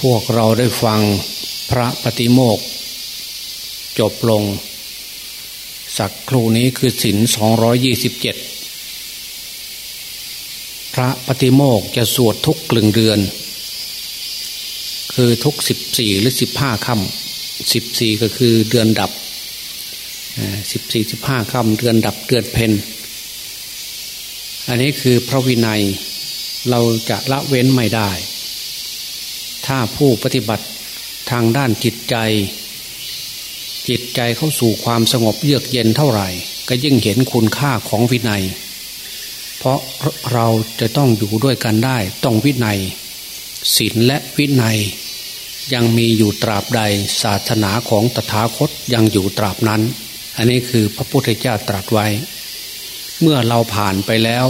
พวกเราได้ฟังพระปฏิโมกจบลง สักครู่นี้คือศินสองยี่สิบเจ็ดพระปฏิโมกจะสวดทุกกลึงเดือน คือทุกสิบสี่หรือสิบห้าค่ำสิบสี่ก็คือเดือนดับสิบสี่สิบห้าค่ำเดือนดับเดือนเพนอันนี้คือพระวินัยเราจะละเว้นไม่ได้ ถ้าผู้ปฏิบัติทางด้านจิตใจ จิตใจเข้าสู่ความสงบเยือกเย็นเท่าไหร่ ก็ยิ่งเห็นคุณค่าของวินัย เพราะเราจะต้องอยู่ด้วยกันได้ ต้องวินัยศีลและวินัย ยังมีอยู่ตราบใดศาสนาของตถาคตยังอยู่ตราบนั้น อันนี้คือพระพุทธเจ้าตรัสไว้ เมื่อเราผ่านไปแล้ว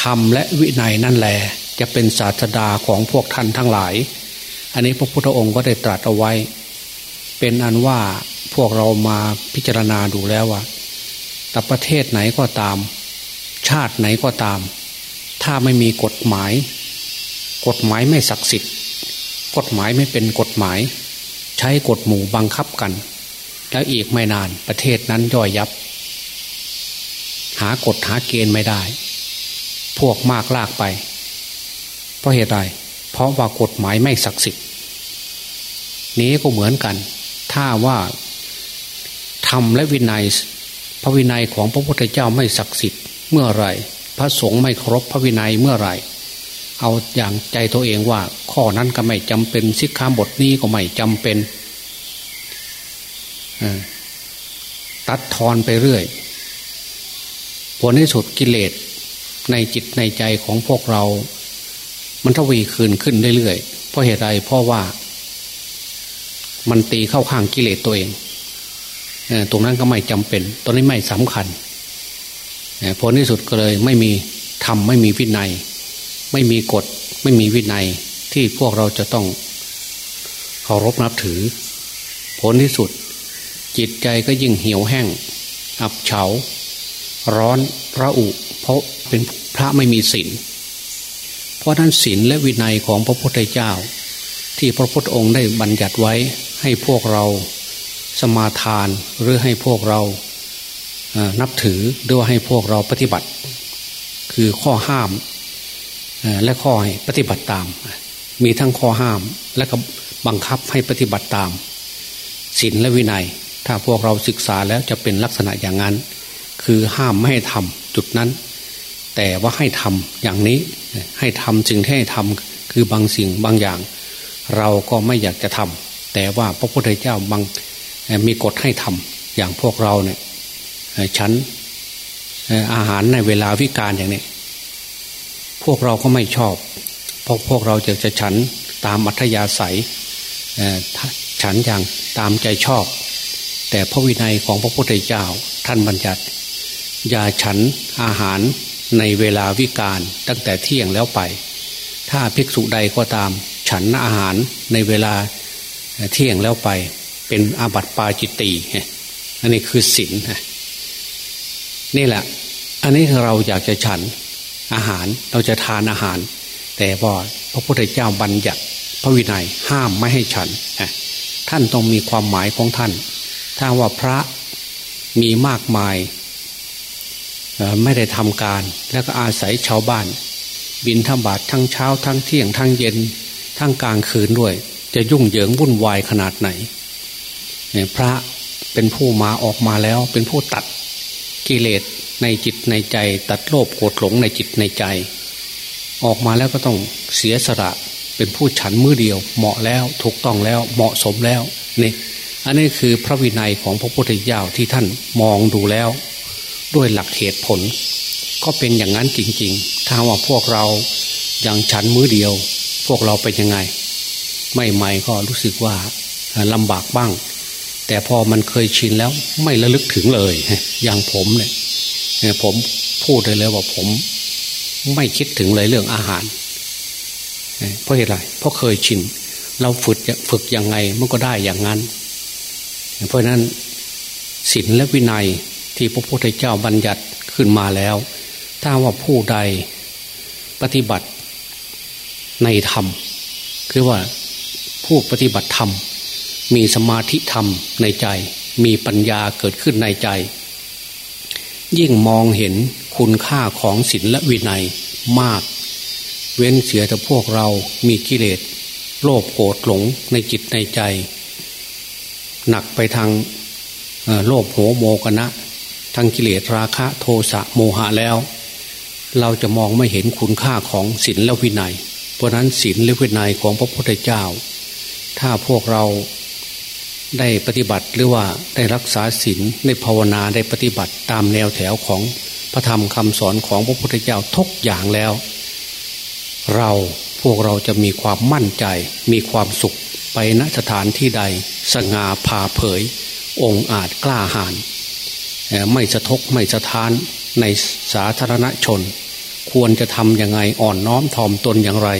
ธรรมและวินัยนั่นแหละจะเป็นศาสดาของพวกท่านทั้งหลาย อันนี้พระพุทธองค์ก็ได้ตรัสเอาไว้ เป็นอันว่าพวกเรามาพิจารณาดูแล้วว่าแต่ประเทศไหนก็ตาม ชาติไหนก็ตาม ถ้าไม่มีกฎหมาย กฎหมายไม่ศักดิ์สิทธิ์ กฎหมายไม่เป็นกฎหมาย ใช้กฎหมู่บังคับกัน แล้วอีกไม่นานประเทศนั้นย่อยยับ หากฎหาเกณฑ์ไม่ได้ พวกมากลากไป เพราะเหตุใด เพราะว่ากฎหมายไม่ศักดิ์สิทธิ์ นี้ก็เหมือนกัน ถ้าว่าธรรมและวินัย พระวินัยของพระพุทธเจ้าไม่ศักดิ์สิทธิ์เมื่อไรพระสงฆ์ไม่เคารพพระวินัยเมื่อไรเอาอย่างใจตัวเองว่า ข้อนั้นก็ไม่จำเป็นสิกขาบทนี้ก็ไม่จำเป็นตัดทอนไปเรื่อยผลที่สุดกิเลสในจิตในใจของพวกเรา มันทวีคืนขึ้นเรื่อยๆ เพราะเหตุใดเพราะว่า มันตีเข้าข้างกิเลสตัวเองตรงนั้นก็ไม่จำเป็นตอนนี้ไม่สำคัญผลที่สุดก็เลยไม่มีธรรมไม่มีวินัย ไม่มีกฎ ไม่มีวินัย ที่พวกเราจะต้องเคารพนับถือ ผลที่สุด จิตใจก็ยิ่งเหี่ยวแห้ง อับเฉา ร้อนพระอุ เพราะเป็นพระไม่มีศีล เพราะนั้นศีลและวินัยของพระพุทธเจ้า ที่พระพุทธองค์ได้บัญญัติไว้ให้พวกเราสมาทานหรือให้พวกเรานับถือหรือว่าให้พวกเราปฏิบัติ คือข้อห้ามและข้อให้ปฏิบัติตาม มีทั้งข้อห้ามและก็บังคับให้ปฏิบัติตามศีลและวินัย ถ้าพวกเราศึกษาแล้วจะเป็นลักษณะอย่างนั้น คือห้ามไม่ให้ทำจุดนั้น แต่ว่าให้ทำอย่างนี้ให้ทำจึงให้ทำคือบางสิ่งบางอย่าง เราก็ไม่อยากจะทำแต่ว่าพระพุทธเจ้าบางมีกฎให้ทำอย่างพวกเราเนี่ยฉันอาหารในเวลาวิการอย่างนี้ พวกเราก็ไม่ชอบเพราะพวกเราจะจะฉันตามอัธยาศัยฉันอย่างตามใจชอบ แต่พระวินัยของพระพุทธเจ้าท่านบัญญัติ อย่าฉันอาหาร ในเวลาวิการตั้งแต่เที่ยงแล้วไป ถ้าภิกษุใดก็ตาม ฉันอาหารในเวลาเที่ยงแล้วไป เป็นอาบัติปาจิตตีอันนี้คือศีลนี่แหละ อันนี้เราอยากจะฉันอาหารเราจะทานอาหาร แต่ว่าพระพุทธเจ้าบัญญัติพระวินัยห้ามไม่ให้ฉัน ท่านต้องมีความหมายของท่าน ถ้าว่าพระมีมากมาย ไม่ได้ทำการ แล้วก็อาศัยชาวบ้าน บินทบาททั้งเช้าทั้งเที่ยงทั้งเย็น ทั้งกลางคืนด้วย จะยุ่งเหยิงวุ่นวายขนาดไหนเนี่ยพระเป็นผู้มาออกมาแล้ว เป็นผู้ตัดกิเลสในจิตในใจ ตัดโลภโกรธหลงในจิตในใจ ออกมาแล้วก็ต้องเสียสละเป็นผู้ฉันมือเดียว เหมาะแล้วถูกต้องแล้วเหมาะสมแล้วนี่อันนี้คือพระวินัยของพระพุทธเจ้าที่ท่านมองดูแล้ว ด้วยหลักเหตุผล ก็เป็นอย่างนั้นจริง ๆ ถ้าว่าพวกเรายังฉันมือเดียว พวกเราเป็นยังไง ไม่ไม่ก็รู้สึกว่าลำบากบ้าง แต่พอมันเคยชินแล้วไม่ระลึกถึงเลย อย่างผมเนี่ยผมพูดเลยเลยว่าผม ไม่คิดถึงเลยเรื่องอาหาร เพราะเหตุไรเพราะเคยชิน เราฝึกฝึกยังไงมันก็ได้อย่างนั้น เพราะนั้นศีลและวินัย ที่พระพุทธเจ้าบัญญัติขึ้นมาแล้ว ถ้าว่าผู้ใดปฏิบัติในธรรม คือว่าผู้ปฏิบัติธรรม มีสมาธิธรรมในใจ มีปัญญาเกิดขึ้นในใจ ยิ่งมองเห็นคุณค่าของศีลและวินัยมาก เว้นเสียแต่พวกเรามีกิเลสโลภโกรธหลงในจิตในใจ หนักไปทางโลภโหโมกนะ ทางกิเลสราคะโทสะโมหะแล้ว เราจะมองไม่เห็นคุณค่าของศีลและวินัย เพราะนั้นศีลและวินัยของพระพุทธเจ้า ถ้าพวกเราได้ปฏิบัติหรือว่าได้รักษาศีลได้ภาวนาได้ปฏิบัติตามแนวแถวของพระธรรมคำสอนของพระพุทธเจ้าทุกอย่างแล้ว เราพวกเราจะมีความมั่นใจมีความสุขไปณสถานที่ใด สง่าผ่าเผย องค์อาจกล้าหาญ ไม่สะทกไม่สะท้านในสาธารณชน ควรจะทำยังไงอ่อนน้อมถ่อมตนอย่างไร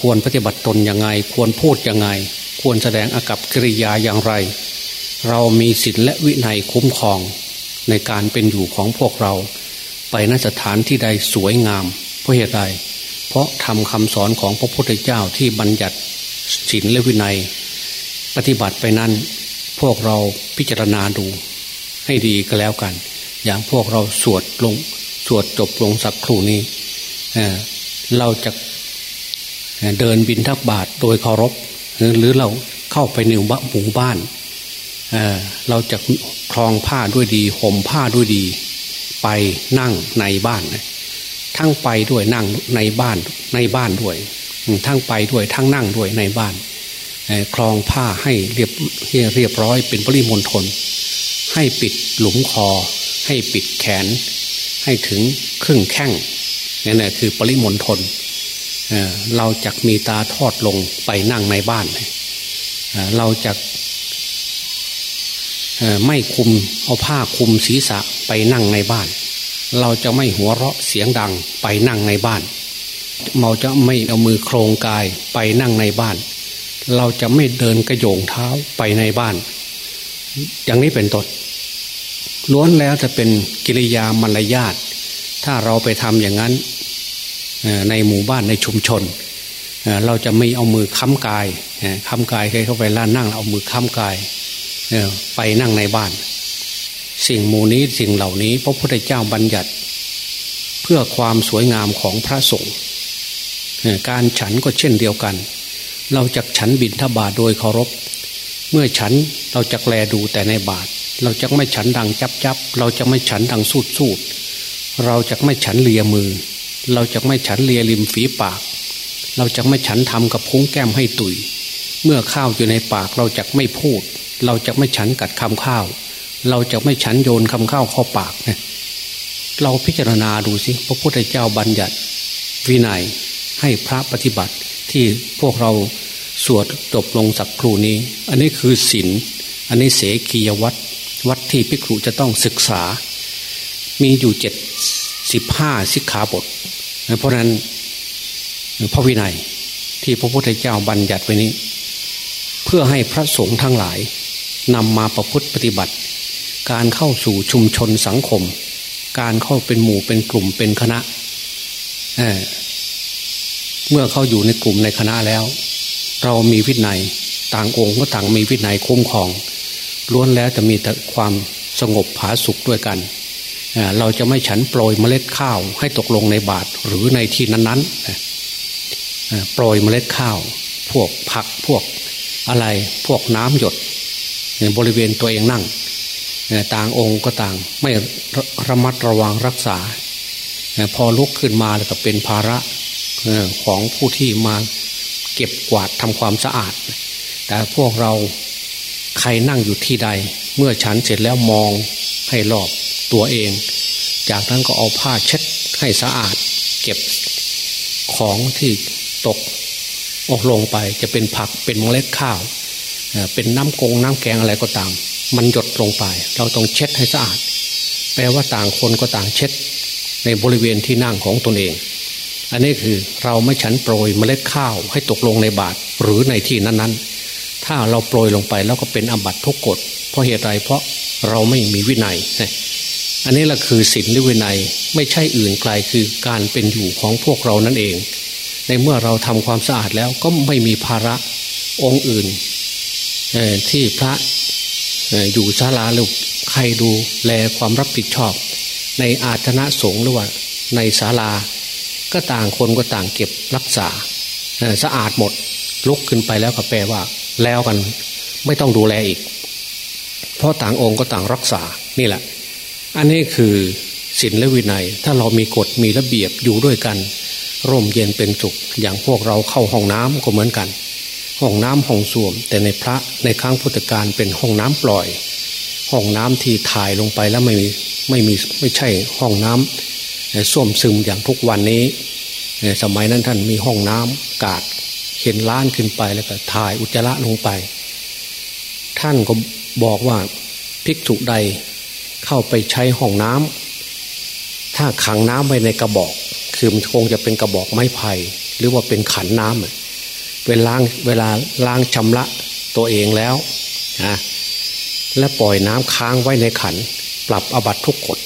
ควรปฏิบัติตนยังไง ควรพูดยังไง ควรแสดงอากับกิริยาอย่างไร เรามีศีลและวินัยคุ้มครองในการเป็นอยู่ของพวกเรา ไปนสถานที่ใดสวยงาม เพราะเหตุใดเพราะทำคำสอนของพระพุทธเจ้าที่บัญญัติศีลและวินัย ปฏิบัติไปนั้น พวกเราพิจารณาดู ให้ดีก็แล้วกัน อย่างพวกเราสวดลง สวดจบลงสักครู่นี้เราจะเดินบินทักบาทโดยเคารพหรือเราเข้าไปในหมู่บ้านเเราจะคลองผ้าด้วยดีห่มผ้าด้วยดี ไปนั่งในบ้านทั้งไปด้วยนั่งในบ้านในบ้านด้วย ทั้งไปด้วยทั้งนั่งด้วยในบ้านคลองผ้าให้เรียบเรียบร้อยเป็นปริมณฑล ให้ปิดหลุมคอ ให้ปิดแขน ให้ถึงครึ่งแข้งนี่แหละคือปริมณฑลเราจะมีตาทอดลงไปนั่งในบ้าน เราจะไม่คุมเอาผ้าคุมศีรษะไปนั่งในบ้าน เราจะไม่หัวเราะเสียงดังไปนั่งในบ้าน เราจะไม่เอามือโครงกายไปนั่งในบ้าน เราจะไม่เดินกระโยงเท้าไปในบ้าน อย่างนี้เป็นต้นล้วนแล้วจะเป็นกิริยามารยาทถ้าเราไปทำอย่างนั้นในหมู่บ้านในชุมชน เราจะไม่เอามือค้ำกายค้ำกายใครเข้าไปล่านั่งเอามือค้ำกายไปนั่งในบ้าน สิ่งมูนี้สิ่งเหล่านี้ พระพุทธเจ้าบัญญัติ เพื่อความสวยงามของพระสงฆ์การฉันก็เช่นเดียวกัน เราจะฉันบินทบาทโดยเคารพ เมื่อฉันเราจะแลดูแต่ในบาท เราจะไม่ฉันดังจับจับเราจะไม่ฉันดังสูดสูดเราจะไม่ฉันเลียมือ เราจะไม่ฉันเลียริมฝีปาก เราจะไม่ฉันทำกับพุ้งแก้มให้ตุย เมื่อข้าวอยู่ในปากเราจะไม่พูด เราจะไม่ฉันกัดคำข้าว เราจะไม่ฉันโยนคำข้าวเข้าปากเนี่ยเราพิจารณาดูสิพระพุทธเจ้าบัญญัติ วินัยให้พระปฏิบัติที่พวกเรา สวดจบลงสักครู่นี้ อันนี้คือศีลอันนี้เสกียวัดวัดที่พิกษุจะต้องศึกษา มีอยู่เจ็ดสิบห้าสิกขาบท เพราะนั้นพระวินัยที่พระพุทธเจ้าบัญญัติไว้นี้ เพื่อให้พระสงฆ์ทั้งหลายนำมาประพฤติปฏิบัติ การเข้าสู่ชุมชนสังคม การเข้าเป็นหมู่เป็นกลุ่มเป็นคณะเเมื่อเข้าอยู่ในกลุ่มในคณะแล้ว เรามีวินัยต่างองค์ก็ต่างมีวินัยคุ้มครองล้วนแล้วจะมีแต่ความสงบผาสุขด้วยกัน เราจะไม่ฉันโปรยเมล็ดข้าวให้ตกลงในบาตรหรือในที่นั้นๆโปรยเมล็ดข้าว พวกผักพวกอะไรพวกน้ำหยดบริเวณตัวเองนั่ง ต่างองค์ก็ต่างไม่ระมัดระวังรักษา พอลุกขึ้นมาแล้วก็เป็นภาระของผู้ที่มา เก็บกวาดทำความสะอาด แต่พวกเราใครนั่งอยู่ที่ใด เมื่อฉันเสร็จแล้วมองให้รอบตัวเอง จากนั้นก็เอาผ้าเช็ดให้สะอาด เก็บของที่ตกออกลงไปจะเป็นผักเป็นเมล็ดข้าว เป็นน้ำกงน้ำแกงอะไรก็ตาม มันหยดลงไป เราต้องเช็ดให้สะอาด แปลว่าต่างคนก็ต่างเช็ด ในบริเวณที่นั่งของตนเอง อันนี้คือเราไม่ฉันโปรยเมล็ดข้าวให้ตกลงในบาตรหรือในที่นั้นๆ ถ้าเราโปรยลงไปแล้วก็เป็นอบัตทุกกฎเพราะเหตุไรเพราะเราไม่มีวินัย อันนี้แหละคือศีลหรือวินัยไม่ใช่อื่นไกลคือการเป็นอยู่ของพวกเรานั่นเอง ในเมื่อเราทำความสะอาดแล้วก็ไม่มีภาระองค์อื่นที่พระอยู่ศาลาหรือใครดูแลความรับผิดชอบ ในอาชนะสงฆ์หรือว่าในศาลา ก็ต่างคนก็ต่างเก็บรักษาสะอาดหมด ลุกขึ้นไปแล้วก็แปลว่า แล้วกันไม่ต้องดูแลอีก เพราะต่างองค์ก็ต่างรักษานี่แหละ อันนี้คือศีลและวินัย ถ้าเรามีกฎมีระเบียบอยู่ด้วยกัน ร่มเย็นเป็นสุขอย่างพวกเราเข้าห้องน้ำก็เหมือนกัน ห้องน้ำห้องส้วม แต่ในพระในครั้งพุทธกาลเป็นห้องน้ำปล่อย ห้องน้ำที่ถ่ายลงไปแล้วไม่มีไม่มีไม่ใช่ห้องน้ำ ส้วมซึมอย่างทุกวันนี้ สมัยนั้นท่านมีห้องน้ำกาดเข็นล้านขึ้นไปแล้วก็ถ่ายอุจจาระลงไป ท่านก็บอกว่าภิกษุใดเข้าไปใช้ห้องน้ำถ้าขังน้ำไว้ในกระบอก คือมันคงจะเป็นกระบอกไม้ไผ่หรือว่าเป็นขันน้ำเวลาเวลาล้างชำระตัวเองแล้วนะและปล่อยน้ำค้างไว้ในขัน ปรับอบัตทุกกฎ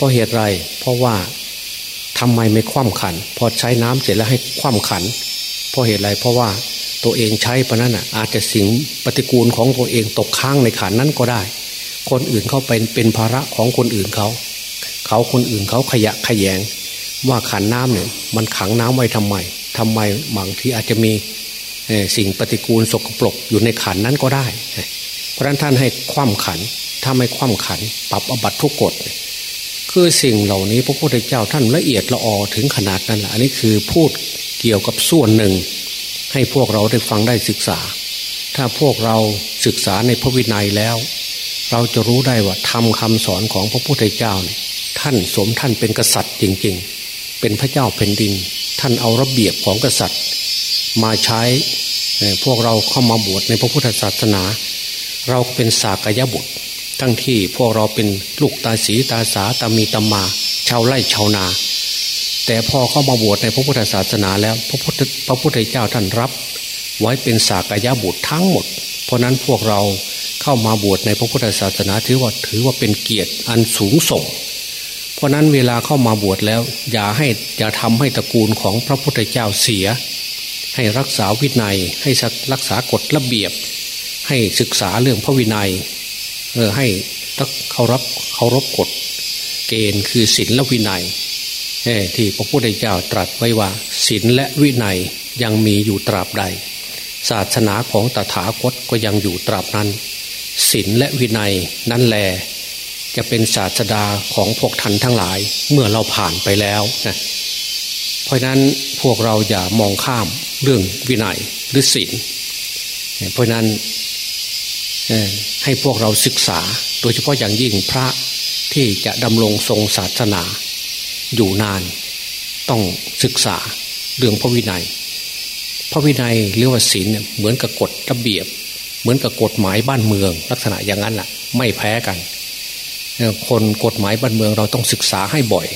เพราะเหตุไร เพราะว่าทำไมไม่คว่ำขัน พอใช้น้ำเสร็จแล้วให้คว่ำขัน เพราะเหตุไร เพราะว่าตัวเองใช้ปนั้นอะอาจจะสิ่งปฏิกูลของตัวเองตกค้างในขันนั้นก็ได้ คนอื่นเขาเป็นเป็นภาระของคนอื่นเขา เขาคนอื่นเขาขยะขยง ว่าขันน้ำเนี่ยมันขังน้ำไว้ทำไมทำไมบางที่อาจจะมีสิ่งปฏิกูลสกปรกอยู่ในขันนั้นก็ได้ เพราะนั้นท่านให้คว่ำขัน ถ้าไม่คว่ำขัน ปรับอบัตทุกกฎ คือสิ่งเหล่านี้พระพุทธเจ้าท่านละเอียดละออถึงขนาดนั้นแหละอันนี้คือพูดเกี่ยวกับส่วนหนึ่ง ให้พวกเราได้ฟังได้ศึกษา ถ้าพวกเราศึกษาในพระวินัยแล้ว เราจะรู้ได้ว่าทำคำสอนของพระพุทธเจ้าท่านสมท่านเป็นกษัตริย์จริง ๆ เป็นพระเจ้าแผ่นดิน ท่านเอาระเบียบของกษัตริย์ มาใช้พวกเราเข้ามาบวชในพระพุทธศาสนา เราเป็นสากยบุตร ทั้งที่พวกเราเป็นลูกตาสีตาสาตามีตามา ชาวไร่ชาวนา แต่พอเข้ามาบวชในพระพุทธศาสนาแล้ว พระพุทธพระพุทธเจ้าท่านรับ ไว้เป็นสากยะบุตรทั้งหมด เพราะนั้นพวกเราเข้ามาบวชในพระพุทธศาสนาถือว่าถือว่าเป็นเกียรติอันสูงส่ง เพราะนั้นเวลาเข้ามาบวชแล้ว อย่าให้อย่าทำให้ตระกูลของพระพุทธเจ้าเสีย ให้รักษาวินัยให้รักษากฎระเบียบ ให้ศึกษาเรื่องพระวินัย เออให้ทักเคารพเคารพกฎเกณฑ์คือศีลและวินัยที่พระพุทธเจ้าตรัสไว้ว่าศีลและวินัยยังมีอยู่ตราบใด ศาสนาของตถาคตก็ยังอยู่ตราบนั้นศีลและวินัยนั้นแล จะเป็นศาสดาของพวกท่านทั้งหลายเมื่อเราผ่านไปแล้วนะเพราะนั้นพวกเราอย่ามองข้ามเรื่องวินัยหรือศีลเพราะนั้น ให้พวกเราศึกษา โดยเฉพาะอย่างยิ่งพระที่จะดำรงทรงศาสนา อยู่นาน ต้องศึกษาเรื่องพระวินัย พระวินัยเรียกว่าศีลเหมือนกับกฎระเบียบ เหมือนกับกฎหมายบ้านเมือง ลักษณะอย่างนั้นแหละไม่แพ้กัน คนกฎหมายบ้านเมืองเราต้องศึกษาให้บ่อย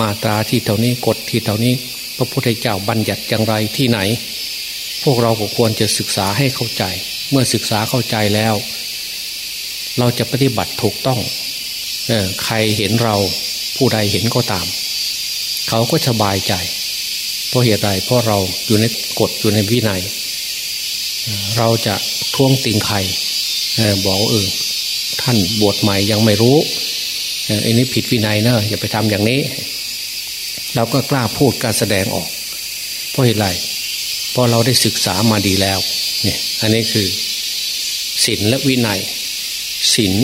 มาตราที่เท่านี้กฎที่เท่านี้ พระพุทธเจ้าบัญญัติอย่างไรที่ไหน พวกเราก็ควรจะศึกษาให้เข้าใจ เมื่อศึกษาเข้าใจแล้ว เราจะปฏิบัติถูกต้องใครเห็นเราผู้ใดเห็นก็ตาม เขาก็สบายใจ เพราะเหตุใดเพราะเราอยู่ในกฎอยู่ในวินัย เราจะท้วงติงใครบอกเออท่านบวชใหม่ยังไม่รู้อันนี้ผิดวินัยเนอะอย่าไปทำอย่างนี้ เราก็กล้าพูดการแสดงออก เพราะเหตุไรเพราะเราได้ศึกษามาดีแล้ว อันนี้คือศีลและวินัยศีล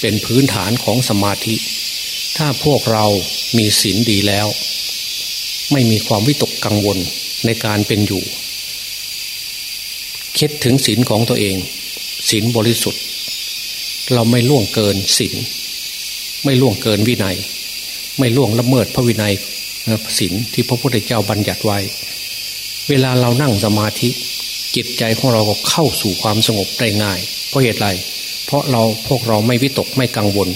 เป็นพื้นฐานของสมาธิ ถ้าพวกเรามีศีลดีแล้ว ไม่มีความวิตกกังวลในการเป็นอยู่ คิดถึงศีลของตัวเองศีลบริสุทธิ์ เราไม่ล่วงเกินศีลไม่ล่วงเกินวินัย ไม่ล่วงละเมิดพระวินัยศีลที่พระพุทธเจ้าบัญญัติไว้ เวลาเรานั่งสมาธิ จิตใจของเราก็เข้าสู่ความสงบได้ง่าย เพราะเหตุไร เพราะเราพวกเราไม่วิตกไม่กังวล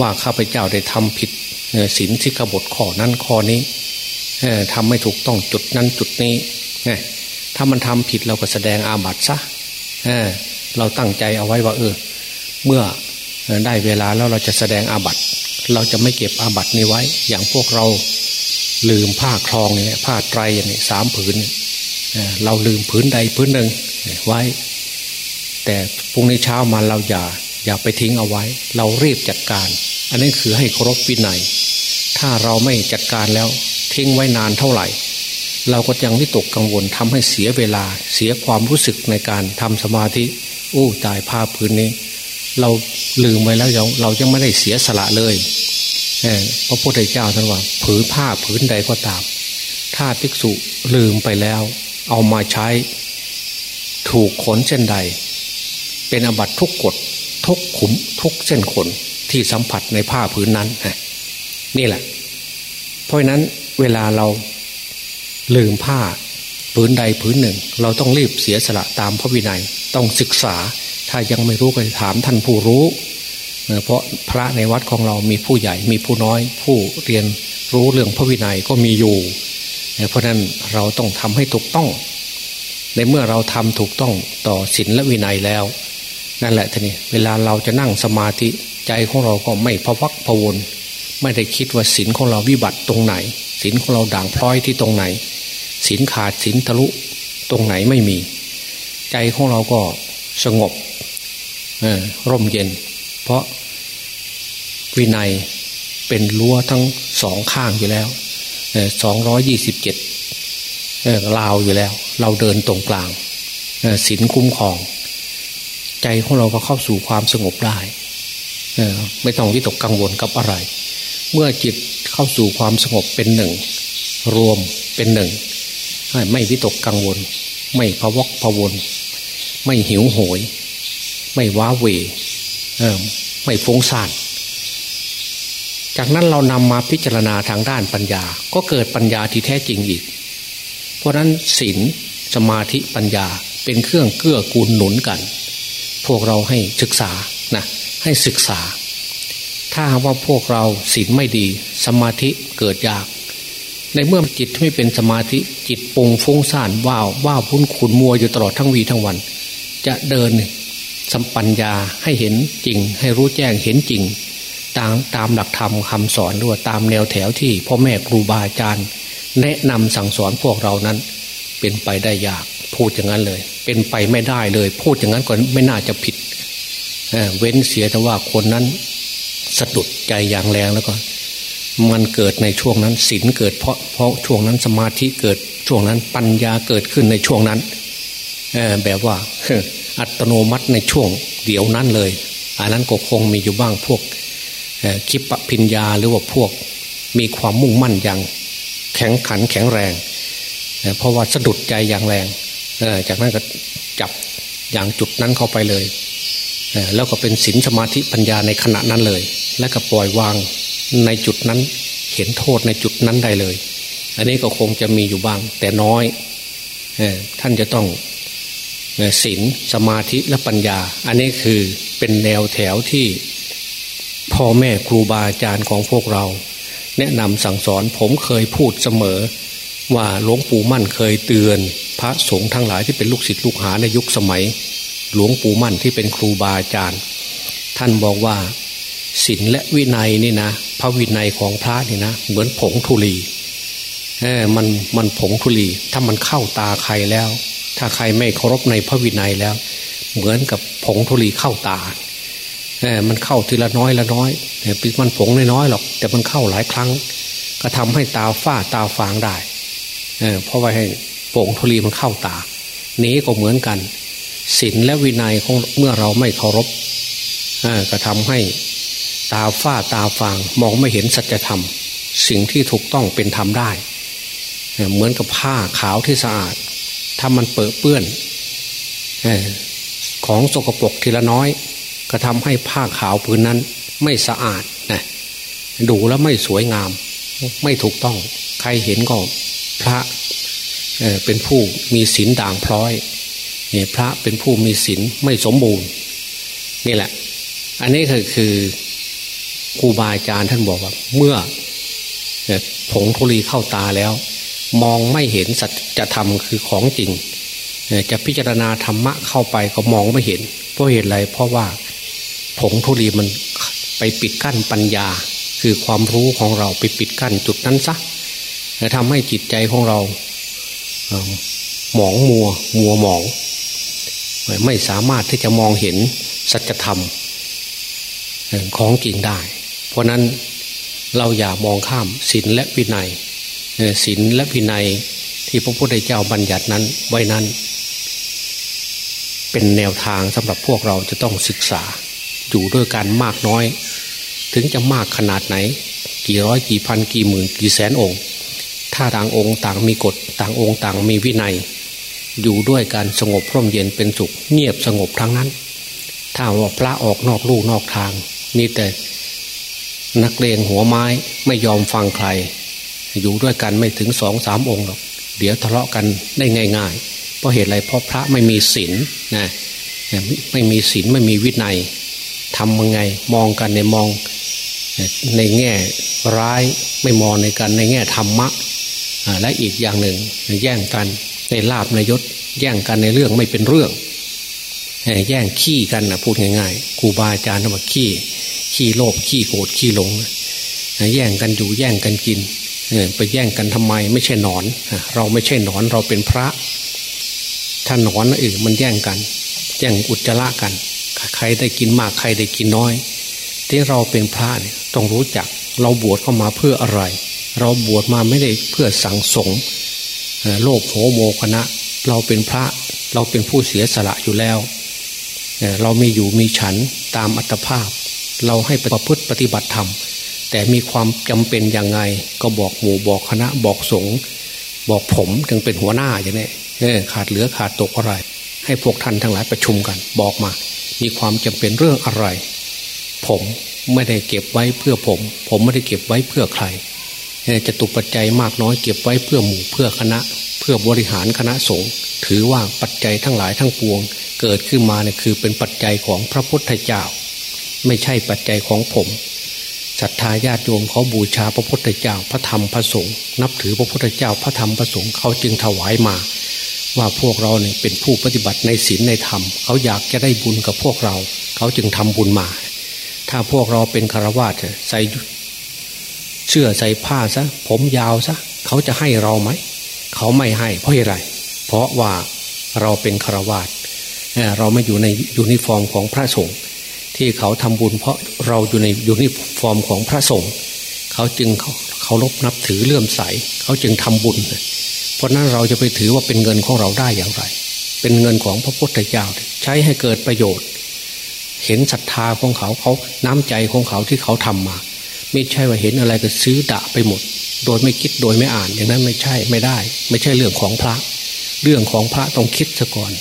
ว่าข้าพเจ้าได้ทำผิดศีลสิกบทข้อนั้นข้อนี้ทำไม่ถูกต้องจุดนั้นจุดนี้ถ้ามันทำผิดเราก็แสดงอาบัติซะเเราตั้งใจเอาไว้ว่าเออ เมื่อได้เวลาแล้วเราจะแสดงอาบัติเราจะไม่เก็บอาบัตินี้ไว้ อย่างพวกเราลืมผ้าคลองเนี่ยผ้าไตรเนี่ยสามผืนเเราลืมผืนใดผืนหนึ่งไว้ แต่พรุ่งนี้เช้ามาเราอย่าอย่าไปทิ้งเอาไว้ เรารีบจัดการ อันนี้คือให้เคารพวินัย ถ้าเราไม่จัดการแล้วทิ้งไว้นานเท่าไหร่ เราก็ยังวิตกกังวลทำให้เสียเวลาเสียความรู้สึกในการทำสมาธิอู้ตายภาพพื้นนี้ เราลืมไว้แล้วเราเรายังไม่ได้เสียสละเลยเพระพุทธเจ้าท่านว่า ผืนผ้าผืนใดก็ตาม ถ้าภิกษุลืมไปแล้ว เอามาใช้ ถูกขนเช่นใด เป็นอบัตทุกกฎทุกขุมทุกเส้นขนที่สัมผัสในผ้าผืนนั้นนี่แหละ เพราะนั้นเวลาเราลืมผ้าผืนใดผืนหนึ่ง เราต้องรีบเสียสละตามพระวินัยต้องศึกษาถ้ายังไม่รู้ก็ถามท่านผู้รู้ เพราะพระในวัดของเรามีผู้ใหญ่มีผู้น้อย ผู้เรียนรู้เรื่องพระวินัยก็มีอยู่ เพราะนั้นเราต้องทำให้ถูกต้อง ในเมื่อเราทำถูกต้องต่อศีลและวินัยแล้ว นั่นแหละท่านี่เวลาเราจะนั่งสมาธิใจของเราก็ไม่พวักพวน ไม่ได้คิดว่าศีลของเราวิบัติตรงไหนศีลของเราด่างพร้อยที่ตรงไหนศีลขาดศีลทะลุตรงไหนไม่มี ใจของเราก็สงบร่มเย็น เพราะวินัยเป็นรั้วทั้งสองข้างอยู่แล้ว สองร้อยี่สิบเจ็ดลาวอยู่แล้ว เราเดินตรงกลางศีลคุ้มครอง ใจของเราก็เข้าสู่ความสงบได้ไม่ต้องวิตกกังวลกับอะไร เมื่อจิตเข้าสู่ความสงบเป็นหนึ่ง รวมเป็นหนึ่ง ไม่วิตกกังวล ไม่พะวกพะวน ไม่หิวโหย ไม่ว้าเวไม่ฟุ้งซ่าน จากนั้นเรานำมาพิจารณาทางด้านปัญญา ก็เกิดปัญญาที่แท้จริงอีก เพราะนั้นศีลสมาธิปัญญาเป็นเครื่องเกื้อกูลหนุนกัน พวกเราให้ศึกษานะให้ศึกษา ถ้าว่าพวกเราศีลไม่ดี สมาธิเกิดยาก ในเมื่อจิตไม่เป็นสมาธิจิตปุงฟุ้งซ่านว้าวว้าวพุ่นขุนมัวอยู่ตลอดทั้งวีทั้งวัน จะเดินสัมปัญญาให้เห็นจริง ให้รู้แจ้งเห็นจริง ตามตามหลักธรรมคาสอนด้วยตามแนวแถวที่พ่อแม่ครูบาอาจารย์ แนะนำสั่งสอนพวกเรานั้น เป็นไปได้ยากพูดอย่างนั้นเลย เป็นไปไม่ได้เลย พูดอย่างนั้นก็ไม่น่าจะผิดเเว้นเสียแต่ว่าคนนั้นสะดุดใจอย่างแรงแล้วก็ มันเกิดในช่วงนั้นศีลเกิดเพราะเพราะช่วงนั้นสมาธิเกิดช่วงนั้นปัญญาเกิดขึ้นในช่วงนั้นแบบว่าอัตโนมัติในช่วงเดี๋ยวนั้นเลยอันนั้นก็คงมีอยู่บ้างพวก คิปปิญญาหรือว่าพวกมีความมุ่งมั่นอย่างแข็งขันแข็งแรง เพราะว่าสะดุดใจอย่างแรง จากนั้นก็จับอย่างจุดนั้นเข้าไปเลย แล้วก็เป็นศีลสมาธิปัญญาในขณะนั้นเลย แล้วก็ปล่อยวางในจุดนั้นเห็นโทษในจุดนั้นได้เลย อันนี้ก็คงจะมีอยู่บ้าง แต่น้อยท่านจะต้องศีลสมาธิและปัญญา อันนี้คือเป็นแนวแถวที่ พ่อแม่ครูบาอาจารย์ของพวกเรา แนะนำสั่งสอนผมเคยพูดเสมอ ว่าหลวงปู่มั่นเคยเตือน พระสงฆ์ทั้งหลายที่เป็นลูกศิษย์ลูกหาในยุคสมัย หลวงปู่มั่นที่เป็นครูบาอาจารย์ ท่านบอกว่าศีลและวินัยนี่นะ พระวินัยของพระนี่นะ เหมือนผงธุลีเออมันมันผงธุลีถ้ามันเข้าตาใครแล้ว ถ้าใครไม่เคารพในพระวินัยแล้ว เหมือนกับผงธุลีเข้าตา มันเข้าทีละน้อยละน้อยเป็นมันผงน้อยๆหรอก แต่มันเข้าหลายครั้ง ก็ทำให้ตาฝ้าตาฟางได้เพราะว่าให้ผงทุลีมันเข้าตา นี้ก็เหมือนกันศีลและวินัยของเมื่อเราไม่เคารพก็ทำให้ตาฝ้าตาฟางมองไม่เห็นสัจธรรม สิ่งที่ถูกต้องเป็นธรรมได้ เหมือนกับผ้าขาวที่สะอาด ถ้ามันเปื้อเปื้อนของสกปรกทีละน้อย ก็ทำให้ผ้าขาวพื้นนั้นไม่สะอาดนะดูแล้วไม่สวยงาม ไม่ถูกต้อง ใครเห็นก็พระเเป็นผู้มีศีลด่างพร้อยเนี่ยพระเป็นผู้มีศีลไม่สมบูรณ์ นี่แหละ อันนี้คือคือครูบาอาจารย์ท่านบอกว่า เมื่อผงธุลีเข้าตาแล้ว มองไม่เห็นสัจธรรมคือของจริงจะพิจารณาธรรมะเข้าไปก็มองไม่เห็น เพราะเหตุไรเพราะว่า ผงธุลีมันไปปิดกั้นปัญญา คือความรู้ของเราไปปิดกั้นจุดนั้นซะและทำให้จิตใจของเราหมองมัวมัวหมองไม่สามารถที่จะมองเห็นสัจธรรมของจริงได้ เพราะนั้นเราอย่ามองข้ามศีลและวินัยศีลและวินัยที่พระพุทธเจ้าบัญญัตินั้นไว้นั้น เป็นแนวทางสำหรับพวกเราจะต้องศึกษา อยู่ด้วยกันมากน้อย ถึงจะมากขนาดไหน กี่ร้อยกี่พันกี่หมื่นกี่แสนองค์ ถ้าต่างองค์ต่างมีกฎต่างองค์ต่างมีวินัย อยู่ด้วยการสงบพร่มเย็นเป็นสุขเงียบสงบทั้งนั้น ถ้าว่าพระออกนอกลู่นอกทางมีแต่นักเลงหัวไม้ไม่ยอมฟังใคร อยู่ด้วยกันไม่ถึงสองสามองค์หรอกเดี๋ยวทะเลาะกันได้ง่าย ๆ เพราะเหตุอะไรเพราะพระไม่มีศีลนะไม่มีศีลไม่มีวินัย ทำยังไงมองกันในมอง ในแง่ร้ายไม่มองในกันในแง่ธรรมะและอีกอย่างหนึ่งแย่งกันในลาบในยศ แย่งกันในเรื่องไม่เป็นเรื่อง แย่งขี้กันนะพูดง่ายๆครูบาอาจารย์ว่าขี้ขี้โลภขี้โกรธขี้หลงแย่งกันอยู่แย่งกันกินไปแย่งกันทำไมไม่ใช่หนอน เราไม่ใช่หนอนเราเป็นพระ ถ้าหนอนอื่นมันแย่งกัน แย่งอุจจาระกัน ใครได้กินมากใครได้กินน้อย ที่เราเป็นพระเนี่ยต้องรู้จัก เราบวชเข้ามาเพื่ออะไร เราบวชมาไม่ได้เพื่อสังสงโลภโหโมคณะ เราเป็นพระเราเป็นผู้เสียสละอยู่แล้ว เรามีอยู่มีฉันตามอัตภาพ เราให้ประพฤติปฏิบัติธรรม แต่มีความจำเป็นยังไง ก็บอกหมู่บอกคณะบอกสงฆ์บอกผมถึงเป็นหัวหน้าอย่างนี้ขาดเหลือขาดตกอะไร ให้พวกท่านทั้งหลายประชุมกัน บอกมา มีความจำเป็นเรื่องอะไร ผมไม่ได้เก็บไว้เพื่อผม ผมไม่ได้เก็บไว้เพื่อใครจะตุปัจจัยมากน้อยเก็บไว้เพื่อหมู่เพื่อคณะ เพื่อบริหารคณะสงฆ์ถือว่าปัจจัยทั้งหลายทั้งปวง เกิดขึ้นมาเนี่ยคือเป็นปัจจัยของพระพุทธเจ้า ไม่ใช่ปัจจัยของผมศรัทธาญาติโยมเขาบูชาพระพุทธเจ้า พระธรรมพระสงฆ์นับถือพระพุทธเจ้า พระธรรมพระสงฆ์เขาจึงถวายมา ว่าพวกเราเนี่ยเป็นผู้ปฏิบัติในศีลในธรรม เขาอยากจะได้บุญกับพวกเรา เขาจึงทำบุญมา ถ้าพวกเราเป็นฆราวาสใส่เสื้อใส่ผ้าซะผมยาวซะเขาจะให้เราไหมเขาไม่ให้ เพราะอะไร เพราะว่าเราเป็นฆราวาสเราไม่อยู่ในยูนิฟอร์มของพระสงฆ์ที่เขาทำบุญ เพราะเราอยู่ในยูนิฟอร์มของพระสงฆ์เขาจึงเขาเคารพนับถือเลื่อมใส เขาจึงทำบุญ เพราะนั้นเราจะไปถือว่าเป็นเงินของเราได้อย่างไร เป็นเงินของพระพุทธเจ้าใช้ให้เกิดประโยชน์ เห็นศรัทธาของเขาเขาน้ำใจของเขาที่เขาทำมา ไม่ใช่ว่าเห็นอะไรก็ซื้อดะไปหมด โดยไม่คิดโดยไม่อ่าน อย่างนั้นไม่ใช่ไม่ได้ ไม่ใช่เรื่องของพระ เรื่องของพระต้องคิดซะก่อน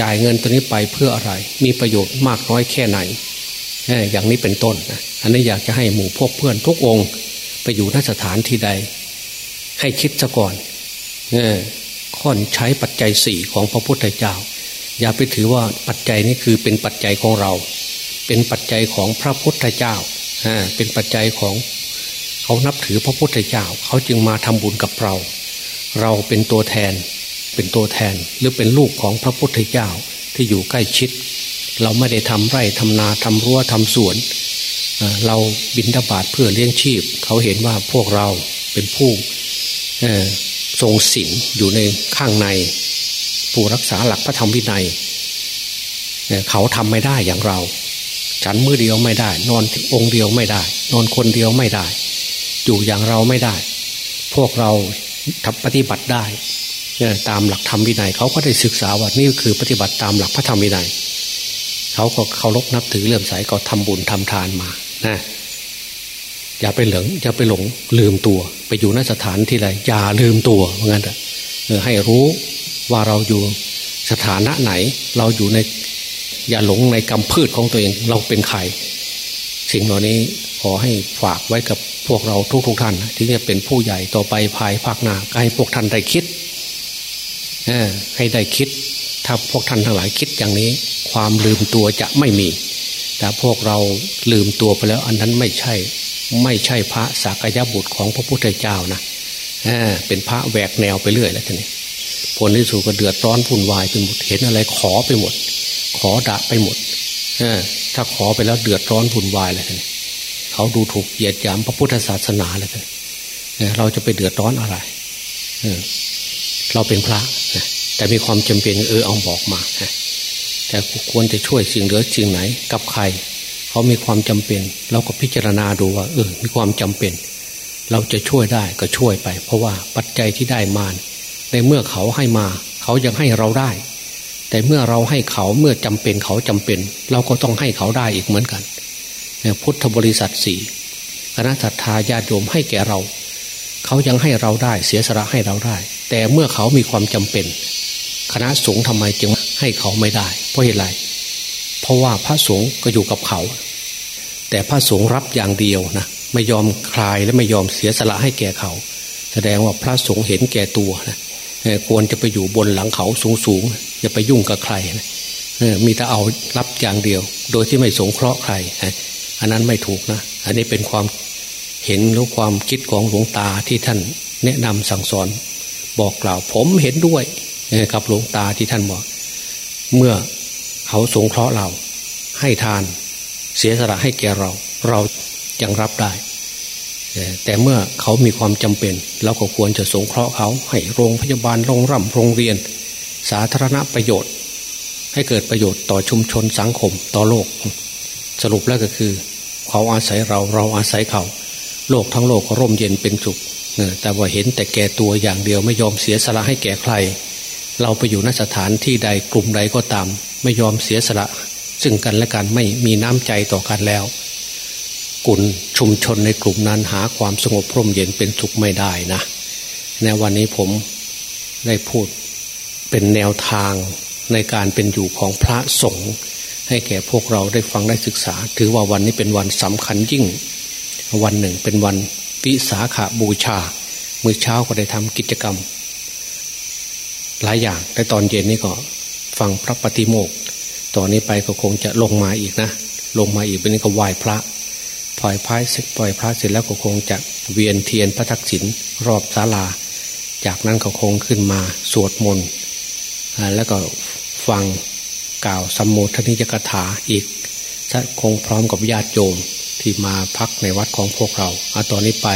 จ่ายเงินตัวนี้ไปเพื่ออะไร มีประโยชน์มากน้อยแค่ไหนอย่างนี้เป็นต้นนะอันนี้อยากจะให้หมู่พวกเพื่อนทุกองค์ ไปอยู่นสถานที่ใด ให้คิดซะก่อน ข้อนใช้ปัจจัยสี่ของพระพุทธเจ้า อย่าไปถือว่าปัจจัยนี้คือเป็นปัจจัยของเรา เป็นปัจจัยของพระพุทธเจ้าเป็นปัจจัยของเขานับถือพระพุทธเจ้า เขาจึงมาทำบุญกับเรา เราเป็นตัวแทน เป็นตัวแทนหรือเป็นลูกของพระพุทธเจ้าที่อยู่ใกล้ชิด เราไม่ได้ทำไร่ทำนาทำรั้วทำสวน เราบินทบาทเพื่อเลี้ยงชีพ เขาเห็นว่าพวกเราเป็นผู้ ทรงศีลอยู่ในข้างใน ผู้รักษาหลักพระธรรมวินัยเขาทำไม่ได้อย่างเรา ฉันมือเดียวไม่ได้ นอนองค์เดียวไม่ได้ นอนคนเดียวไม่ได้ อยู่อย่างเราไม่ได้ พวกเราทำปฏิบัติได้ตามหลักธรรมวินัยเขาก็ได้ศึกษาว่านี่คือปฏิบัติตามหลักพระธรรมวินัยเขาก็เคารพนับถือเลื่อมใสก็ทำบุญทำทานมานะ อย่าไปหลงอย่าไปหลงลืมตัว ไปอยู่นสถานที่ใดอย่าลืมตัวเหมือนกันให้รู้ว่าเราอยู่สถานะไหน เราอยู่ใน อย่าหลงในกรรมพืชของตัวเอง เราเป็นใครสิ่งเหล่านี้ขอให้ฝากไว้กับพวกเราทุกๆทท่านที่จะเป็นผู้ใหญ่ต่อไปภายภาคหน้าให้พวกท่านได้คิดให้ได้คิด ถ้าพวกท่านทั้งหลายคิดอย่างนี้ ความลืมตัวจะไม่มี แต่พวกเราลืมตัวไปแล้วอันนั้นไม่ใช่ ไม่ใช่พระสักยบุตรของพระพุทธเจ้านะเป็นพระแหวกแนวไปเรื่อยแล้วท่านี้ผลที่สุดก็เดือดร้อนพุ่นวายไปหมดเห็นอะไรขอไปหมด ขอด่าไปหมดถ้าขอไปแล้วเดือดร้อนพุ่นวายเลยท่านี้เขาดูถูกเหยียดหยามพระพุทธศาสนาเลยท่านเราจะไปเดือดร้อนอะไรเราเป็นพระแต่มีความจำเป็นเออเอาบอกมาแต่ควรจะช่วยสิ่งเหลือสิ่งไหนกับใคร เขามีความจำเป็น เราก็พิจารณาดูว่า เออ มีความจำเป็น เราจะช่วยได้ก็ช่วยไป เพราะว่าปัจจัยที่ได้มา ในเมื่อเขาให้มา เขายังให้เราได้ แต่เมื่อเราให้เขาเมื่อจำเป็นเขาจำเป็น เราก็ต้องให้เขาได้อีกเหมือนกันพุทธบริษัทสี่คณะศรัทธาญาติโยมให้แก่เรา เขายังให้เราได้เสียสละให้เราได้ แต่เมื่อเขามีความจำเป็น คณะสงฆ์ทำไมจึงให้เขาไม่ได้ เพราะเหตุไร เพราะว่าพระสงฆ์ก็อยู่กับเขา แต่พระสงฆ์รับอย่างเดียวนะไม่ยอมคลายและไม่ยอมเสียสละให้แก่เขา แสดงว่าพระสงฆ์เห็นแก่ตัวนะควรจะไปอยู่บนหลังเขาสูงสูงอย่าไปยุ่งกับใครนะมีแต่เอารับอย่างเดียว โดยที่ไม่สงเคราะห์ใครอันนั้นไม่ถูกนะ อันนี้เป็นความเห็นหรือความคิดของหลวงตาที่ท่านแนะนำสั่งสอน บอกกล่าวผมเห็นด้วยกับหลวงตาที่ท่านบอก เมื่อ เขาสงเคราะห์เรา ให้ทาน เสียสละให้แก่เรา เรายังรับได้ แต่เมื่อเขามีความจำเป็น เราก็ควรจะสงเคราะห์เขา ให้โรงพยาบาลโรงร่ำโรงเรียน สาธารณประโยชน์ ให้เกิดประโยชน์ต่อชุมชนสังคมต่อโลก สรุปแล้วก็คือ เขาอาศัยเราเราอาศัยเขา โลกทั้งโลกก็ร่มเย็นเป็นสุขแต่ว่าเห็นแต่แก่ตัวอย่างเดียวไม่ยอมเสียสละให้แก่ใคร เราไปอยู่นสถานที่ใดกลุ่มใดก็ตาม ไม่ยอมเสียสละ ซึ่งกันและกันไม่มีน้ำใจต่อกันแล้วกุลชุมชนในกลุ่มนั้นหาความสงบพร่มเย็นเป็นสุขไม่ได้นะ ในวันนี้ผมได้พูดเป็นแนวทางในการเป็นอยู่ของพระสงฆ์ให้แก่พวกเราได้ฟังได้ศึกษา ถือว่าวันนี้เป็นวันสำคัญยิ่ง วันหนึ่งเป็นวันวิสาขาบูชา เมื่อเช้าก็ได้ทำกิจกรรม หลายอย่างแต่ตอนเย็นนี่ก็ ฟังพระปฏิโมกตอนนี้ไปก็คงจะลงมาอีกนะ ลงมาอีกเป็นก็ไหว้พระปล่อยพายเสร็จปล่อยพระเสร็จแล้วก็คงจะเวียนเทียนพระทักษิณรอบศาลา จากนั้นก็คงขึ้นมาสวดมนต์แล้วก็ฟังกล่าวสัมโมทนิยกถาอีกจะคงพร้อมกับญาติโยมที่มาพักในวัดของพวกเราเอาตอนนี้ไป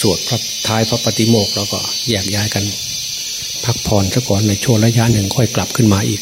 สวดพระท้ายพระปฏิโมกแล้วก็แยกย้ายกัน พักผ่อนซะก่อนในช่วงระยะหนึ่งค่อยกลับขึ้นมาอีก